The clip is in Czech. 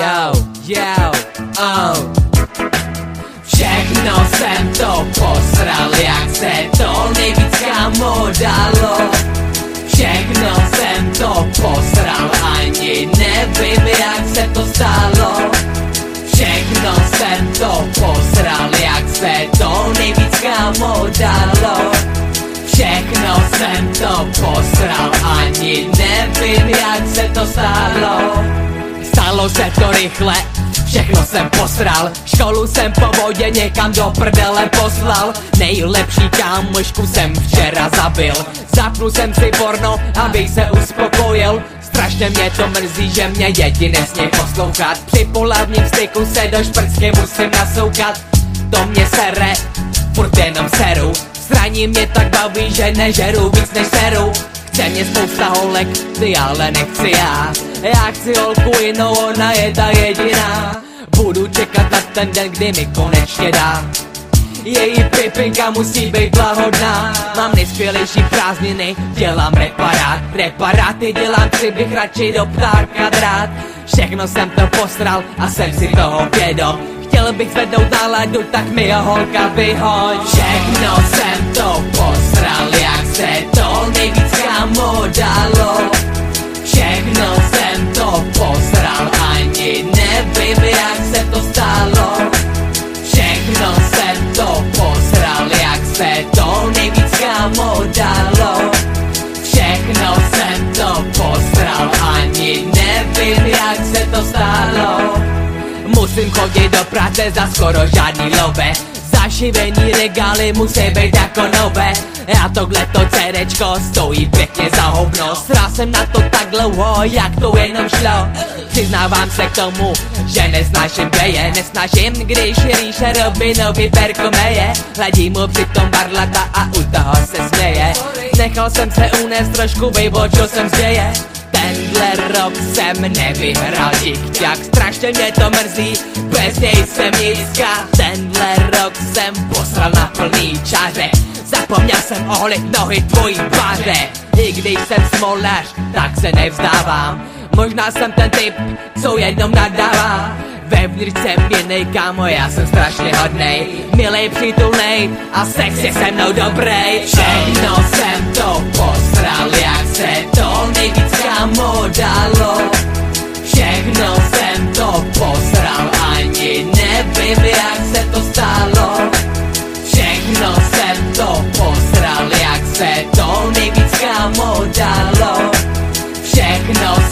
Yo, oh. Všechno jsem to posral, jak se to nejvíc kamo dalo. Všechno jsem to posral, ani nevím jak se to stalo. Všechno jsem to posral, jak se to nejvíc kamo dalo. Všechno jsem to posral, ani nevím jak se to stalo Stalo se to rychle, všechno jsem posral. Školu jsem po vodě někam do prdele poslal. Nejlepší kámošku jsem včera zabil. Zapnul jsem si porno, abych se uspokojil. Strašně mě to mrzí, že mě děti nesmí poslouchat. Při polavním styku se do šprcky musím nasoukat. To mě sere, furt jenom seru. Zraní mě tak baví, že nežeru víc než seru. Chce mě spousta holek, ty ale nechci já Já chci holku jinou, ona je ta jediná. Budu čekat na ten den, kdy mi konečně dá. Její pipinka musí být blahodná. Mám nejskvělejší prázdniny, dělám reparát. Reparáty dělám, si bych radši do ptáka drát. Všechno jsem to posral a jsem si toho vědom. Chtěl bych zvednout náladu, tak mi jo holka vyhoď. Všechno jsem Musím chodit do práce za skoro žádný love Zaživení regály musí být jako nové. A tohle to cerečko stojí pěkně za hovno. Sral jsem na to tak dlouho, jak to jenom šlo. Přiznávám se k tomu, že nesnáším geje Nesnáším, když rýše Robinovi perko meje Hladí mu přitom barlata a u toho se směje. Nechal jsem se unést trošku, vybočil jsem z děje Tenhle rok jsem nevyhrál jak strašně mě to mrzí, bez něj jsem nízka Tenhle rok jsem posral na plný čáře Zapomněl jsem oholit nohy tvojí tváře. I když jsem smolař, tak se nevzdávám. Možná jsem ten typ, co jednou nadává. Vevnitř jsem jiný kámo, já jsem strašně hodnej. Milej, přítulnej a sex je se mnou dobrý to posral, jak se to nejvíc kamo dalo. Všechno